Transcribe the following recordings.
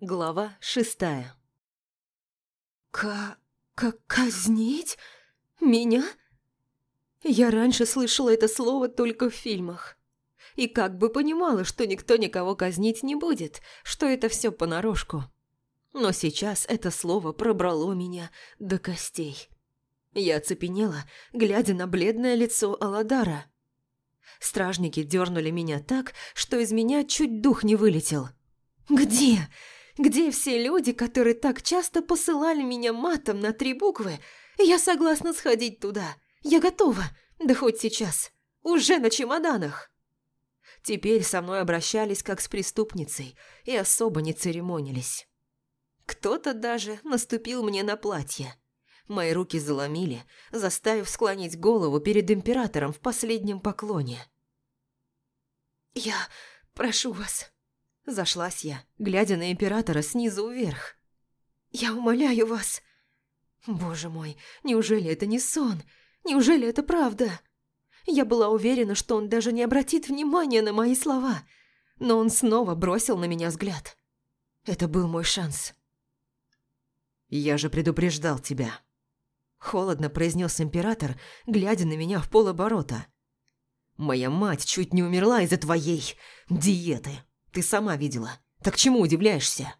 Глава шестая. К... к... казнить? Меня? Я раньше слышала это слово только в фильмах. И как бы понимала, что никто никого казнить не будет, что это все понарошку. Но сейчас это слово пробрало меня до костей. Я оцепенела, глядя на бледное лицо Аладара. Стражники дернули меня так, что из меня чуть дух не вылетел. «Где? Где все люди, которые так часто посылали меня матом на три буквы? Я согласна сходить туда. Я готова. Да хоть сейчас. Уже на чемоданах». Теперь со мной обращались как с преступницей и особо не церемонились. Кто-то даже наступил мне на платье. Мои руки заломили, заставив склонить голову перед императором в последнем поклоне. «Я прошу вас», – зашлась я, глядя на императора снизу вверх. «Я умоляю вас». «Боже мой, неужели это не сон? Неужели это правда?» Я была уверена, что он даже не обратит внимания на мои слова, но он снова бросил на меня взгляд. Это был мой шанс. «Я же предупреждал тебя», – холодно произнес император, глядя на меня в полоборота. «Моя мать чуть не умерла из-за твоей диеты. Ты сама видела. Так чему удивляешься?»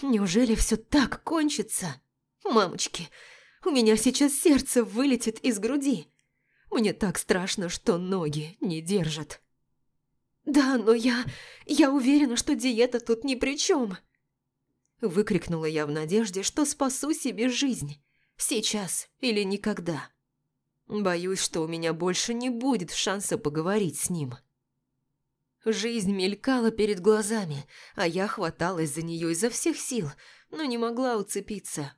«Неужели все так кончится? Мамочки, у меня сейчас сердце вылетит из груди. Мне так страшно, что ноги не держат». «Да, но я... я уверена, что диета тут ни при чем. Выкрикнула я в надежде, что спасу себе жизнь. Сейчас или никогда. Боюсь, что у меня больше не будет шанса поговорить с ним. Жизнь мелькала перед глазами, а я хваталась за нее изо всех сил, но не могла уцепиться.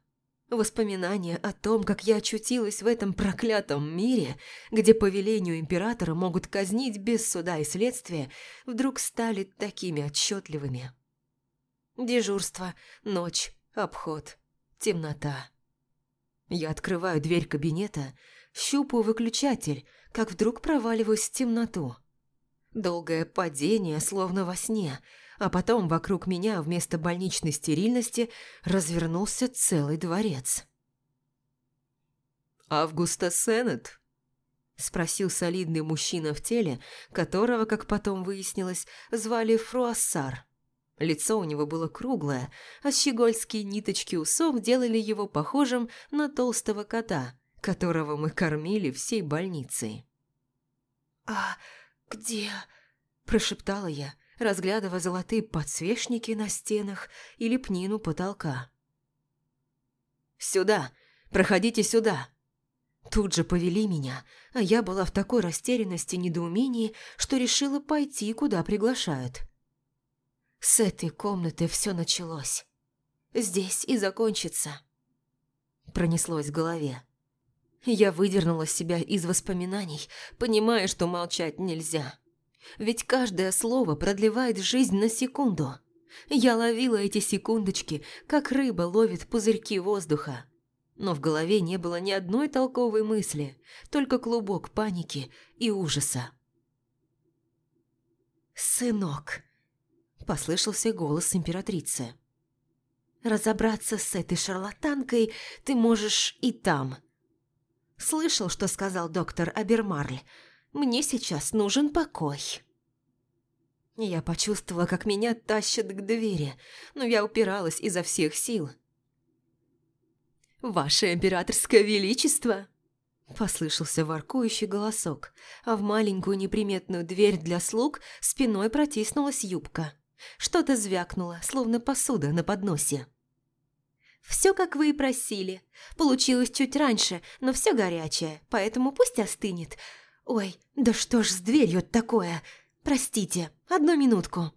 Воспоминания о том, как я очутилась в этом проклятом мире, где по велению императора могут казнить без суда и следствия, вдруг стали такими отчетливыми. Дежурство, ночь, обход, темнота. Я открываю дверь кабинета, щупаю выключатель, как вдруг проваливаюсь в темноту. Долгое падение, словно во сне, а потом вокруг меня вместо больничной стерильности развернулся целый дворец. «Августа Сеннет?» – спросил солидный мужчина в теле, которого, как потом выяснилось, звали Фруассар. Лицо у него было круглое, а щегольские ниточки усов делали его похожим на толстого кота, которого мы кормили всей больницей. «А где?» – прошептала я, разглядывая золотые подсвечники на стенах и лепнину потолка. «Сюда! Проходите сюда!» Тут же повели меня, а я была в такой растерянности и недоумении, что решила пойти, куда приглашают. С этой комнаты все началось. Здесь и закончится. Пронеслось в голове. Я выдернула себя из воспоминаний, понимая, что молчать нельзя. Ведь каждое слово продлевает жизнь на секунду. Я ловила эти секундочки, как рыба ловит пузырьки воздуха. Но в голове не было ни одной толковой мысли, только клубок паники и ужаса. «Сынок», послышался голос императрицы. «Разобраться с этой шарлатанкой ты можешь и там». «Слышал, что сказал доктор Абермарль. Мне сейчас нужен покой». Я почувствовала, как меня тащат к двери, но я упиралась изо всех сил. «Ваше императорское величество!» Послышался воркующий голосок, а в маленькую неприметную дверь для слуг спиной протиснулась юбка. Что-то звякнуло, словно посуда на подносе. «Все, как вы и просили. Получилось чуть раньше, но все горячее, поэтому пусть остынет. Ой, да что ж с дверью такое? Простите, одну минутку».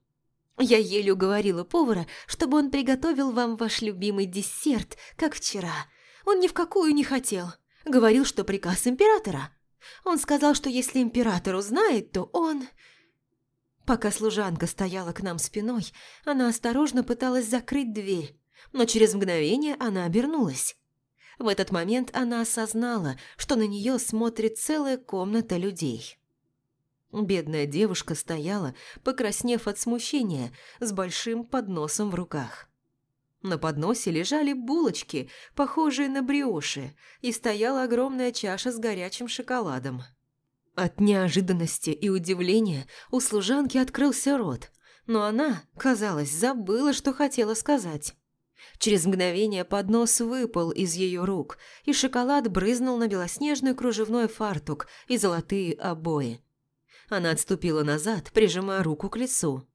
Я еле уговорила повара, чтобы он приготовил вам ваш любимый десерт, как вчера. Он ни в какую не хотел. Говорил, что приказ императора. Он сказал, что если император узнает, то он... Пока служанка стояла к нам спиной, она осторожно пыталась закрыть дверь, но через мгновение она обернулась. В этот момент она осознала, что на нее смотрит целая комната людей. Бедная девушка стояла, покраснев от смущения, с большим подносом в руках. На подносе лежали булочки, похожие на бриоши, и стояла огромная чаша с горячим шоколадом. От неожиданности и удивления у служанки открылся рот, но она, казалось, забыла, что хотела сказать. Через мгновение поднос выпал из ее рук, и шоколад брызнул на белоснежный кружевной фартук и золотые обои. Она отступила назад, прижимая руку к лицу.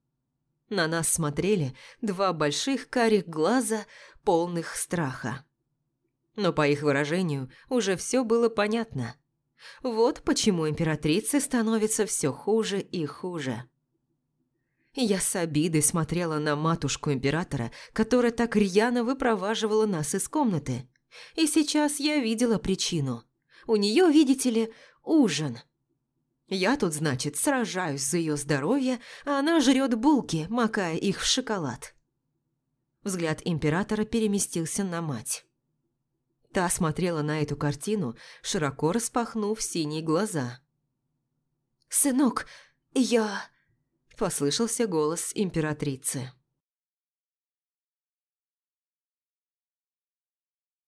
На нас смотрели два больших карих глаза, полных страха. Но по их выражению уже все было понятно. Вот почему императрице становится все хуже и хуже. Я с обидой смотрела на матушку императора, которая так рьяно выпроваживала нас из комнаты. И сейчас я видела причину. У нее, видите ли, ужин – я тут, значит, сражаюсь за ее здоровье, а она жрет булки, макая их в шоколад. Взгляд императора переместился на мать. Та смотрела на эту картину, широко распахнув синие глаза. «Сынок, я...» – послышался голос императрицы.